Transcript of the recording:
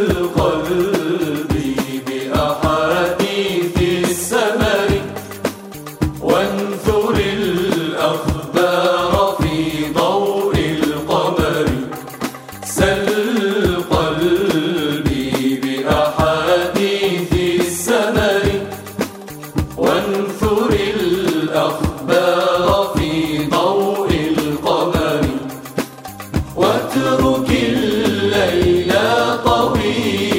القلب بأحاديث السمر وانثر الأخبار في ضوء القمر. سل قلبي بأحاديث السمر وانثر الأخبار في ضوء القمر. واترك الليل Yeah.